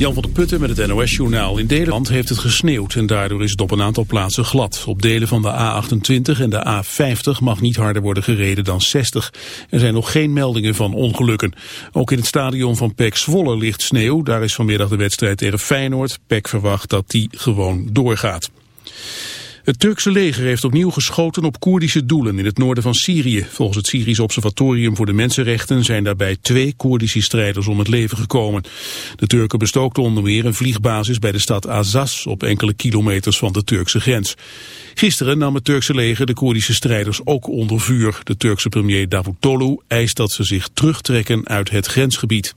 Jan van der Putten met het NOS-journaal. In Nederland heeft het gesneeuwd en daardoor is het op een aantal plaatsen glad. Op delen van de A28 en de A50 mag niet harder worden gereden dan 60. Er zijn nog geen meldingen van ongelukken. Ook in het stadion van PEC Zwolle ligt sneeuw. Daar is vanmiddag de wedstrijd tegen Feyenoord. PEC verwacht dat die gewoon doorgaat. Het Turkse leger heeft opnieuw geschoten op Koerdische doelen in het noorden van Syrië. Volgens het Syrisch Observatorium voor de Mensenrechten zijn daarbij twee Koerdische strijders om het leven gekomen. De Turken bestookten onder meer een vliegbasis bij de stad Azaz op enkele kilometers van de Turkse grens. Gisteren nam het Turkse leger de Koerdische strijders ook onder vuur. De Turkse premier Davutoglu eist dat ze zich terugtrekken uit het grensgebied.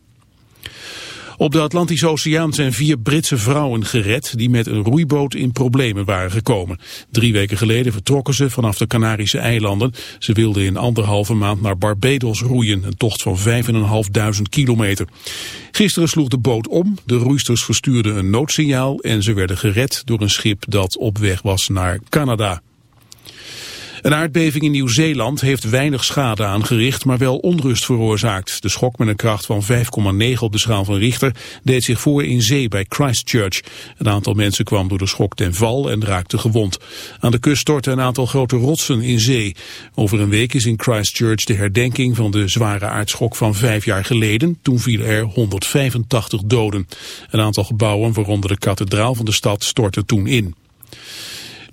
Op de Atlantische Oceaan zijn vier Britse vrouwen gered die met een roeiboot in problemen waren gekomen. Drie weken geleden vertrokken ze vanaf de Canarische eilanden. Ze wilden in anderhalve maand naar Barbados roeien, een tocht van 5.500 kilometer. Gisteren sloeg de boot om, de roeisters verstuurden een noodsignaal en ze werden gered door een schip dat op weg was naar Canada. Een aardbeving in Nieuw-Zeeland heeft weinig schade aangericht, maar wel onrust veroorzaakt. De schok met een kracht van 5,9 op de schaal van Richter deed zich voor in zee bij Christchurch. Een aantal mensen kwam door de schok ten val en raakte gewond. Aan de kust stortten een aantal grote rotsen in zee. Over een week is in Christchurch de herdenking van de zware aardschok van vijf jaar geleden. Toen vielen er 185 doden. Een aantal gebouwen, waaronder de kathedraal van de stad, stortten toen in.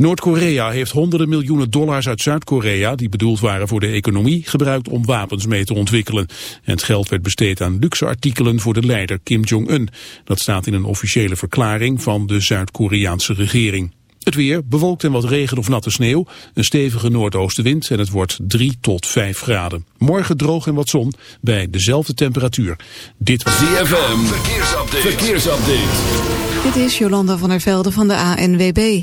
Noord-Korea heeft honderden miljoenen dollars uit Zuid-Korea, die bedoeld waren voor de economie, gebruikt om wapens mee te ontwikkelen. En het geld werd besteed aan luxe artikelen voor de leider Kim Jong-un. Dat staat in een officiële verklaring van de Zuid-Koreaanse regering. Het weer, bewolkt en wat regen of natte sneeuw, een stevige noordoostenwind en het wordt 3 tot 5 graden. Morgen droog en wat zon bij dezelfde temperatuur. Dit was ZFM, verkeersupdate. verkeersupdate. Dit is Jolanda van der Velde van de ANWB.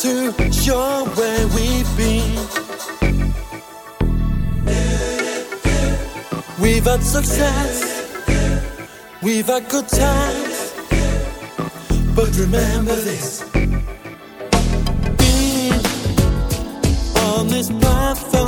to show where we've been. We've had success, we've had good times, but remember this. Being on this path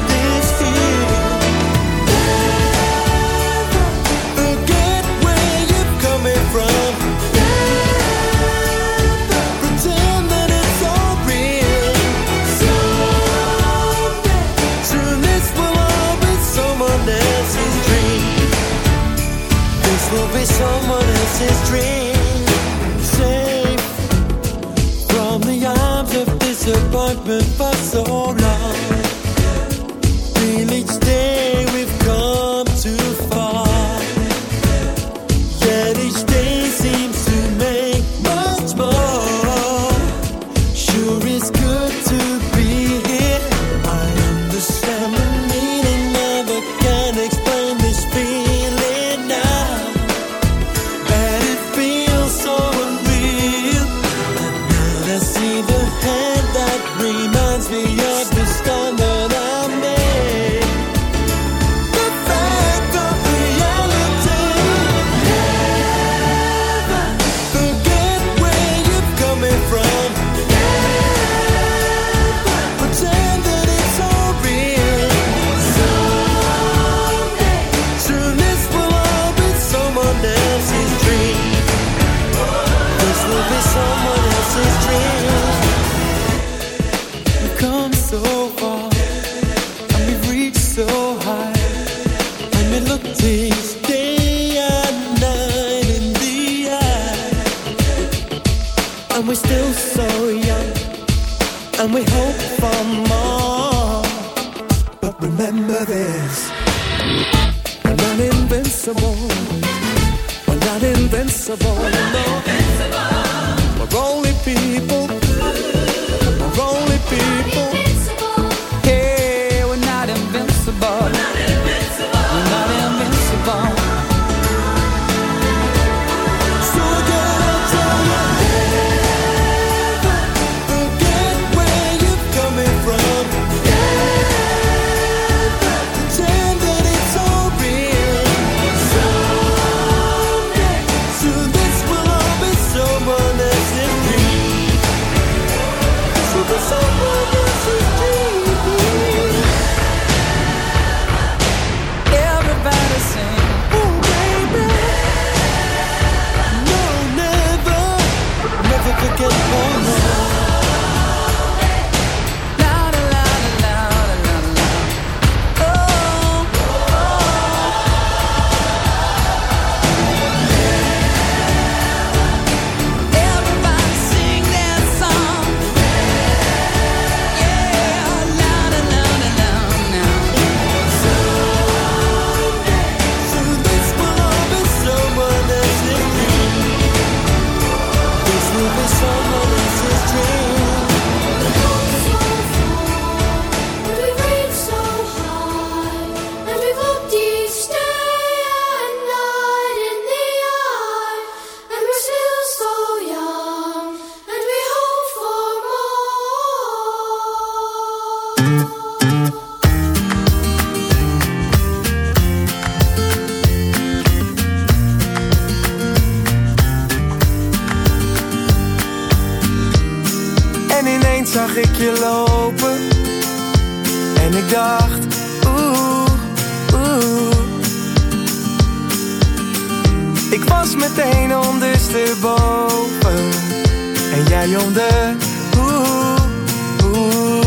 still so young, and we zag ik je lopen en ik dacht, oeh, oeh. Ik was meteen ondersteboven en jij jongen oeh, oeh.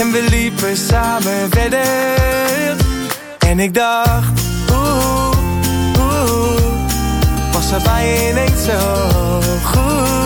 En we liepen samen verder en ik dacht, oeh, oeh. Was erbij ineens zo goed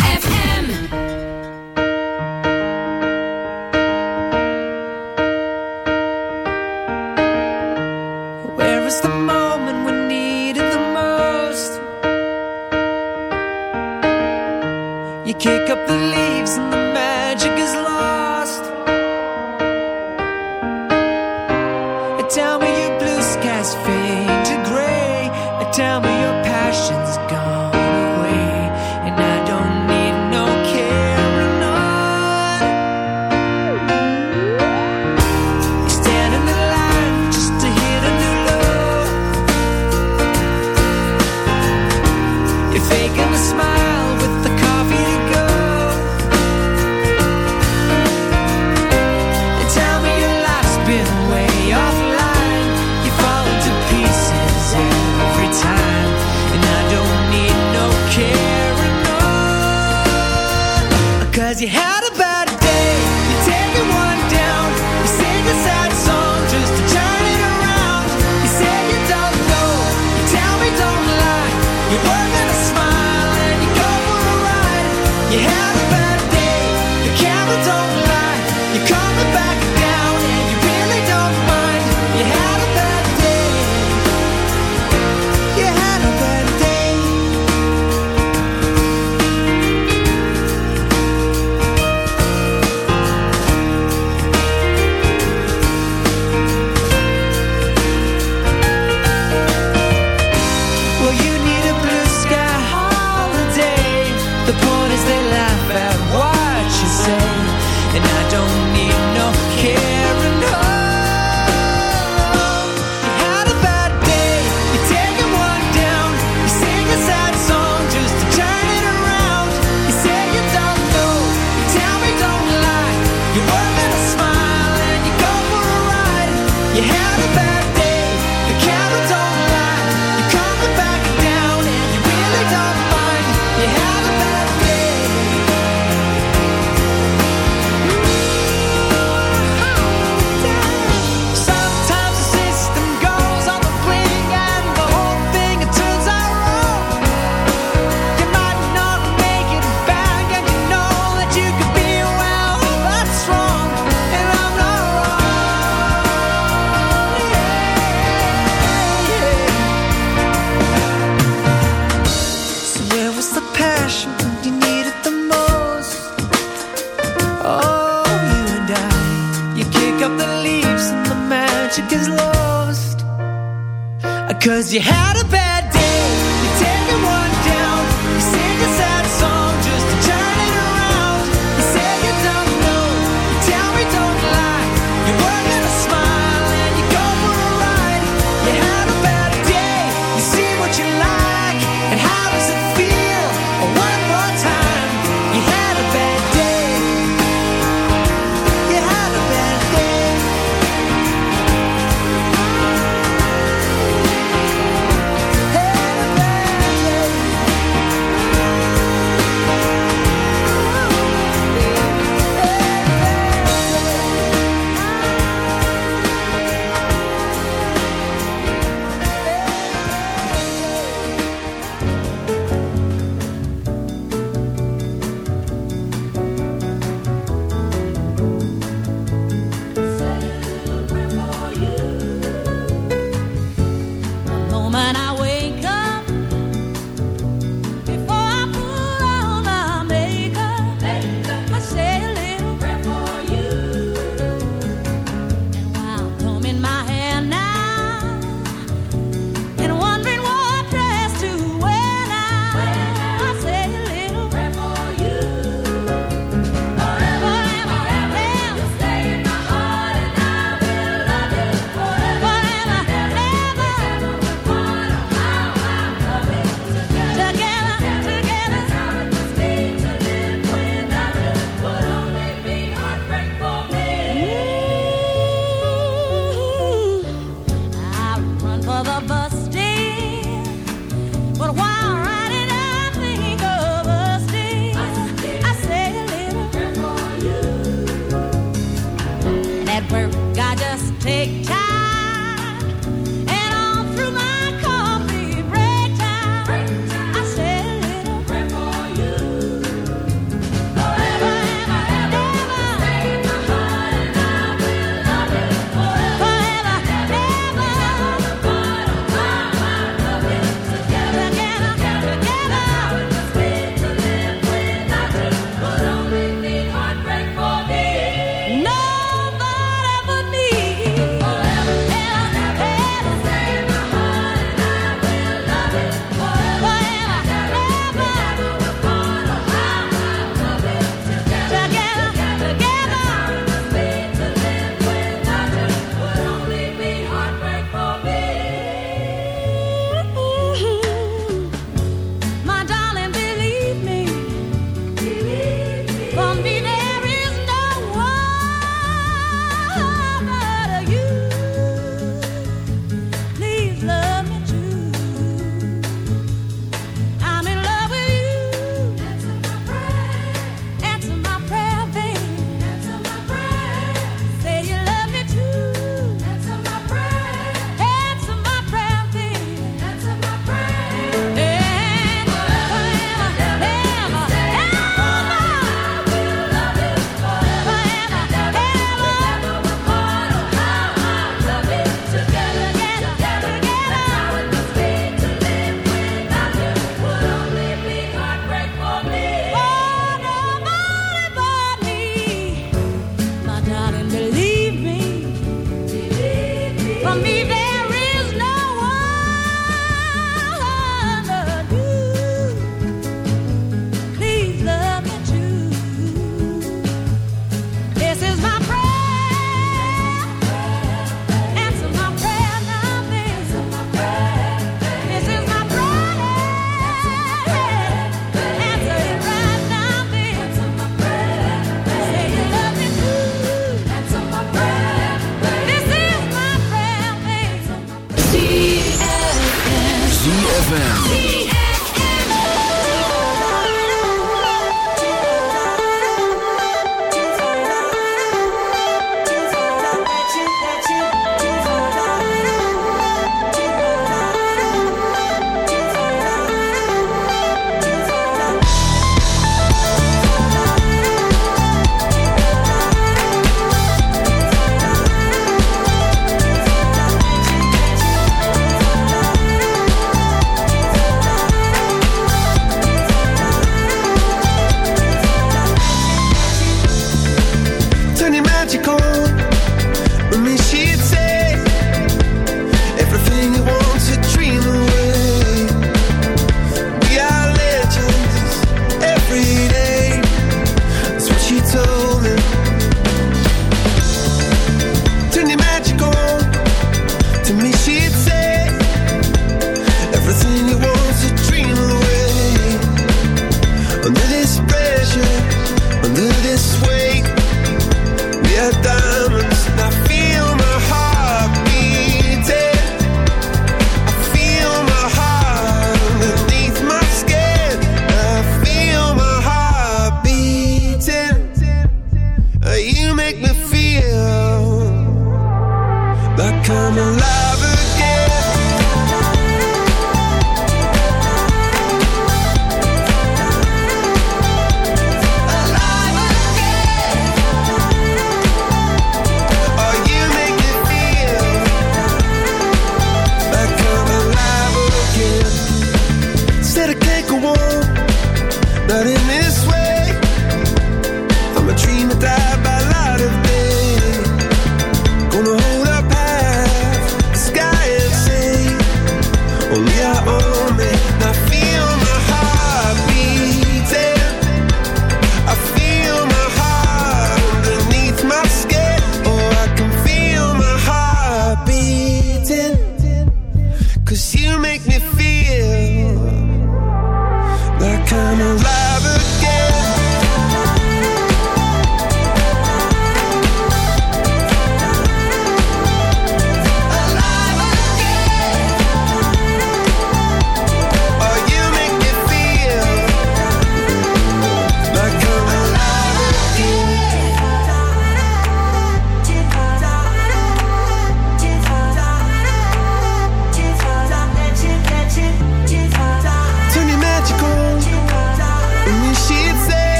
you had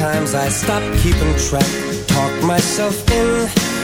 Times I stopped keeping track. Talk myself in,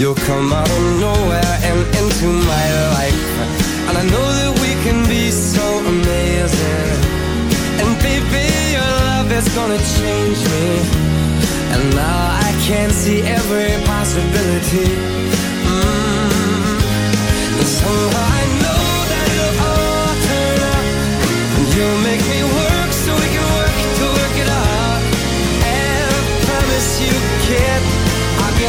you'll come out of nowhere and into my life. And I know that we can be so amazing. And baby, your love is gonna change me. And now I can see every possibility. Mm. And somehow I know that it'll all turn out. And you'll make me work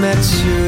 Met you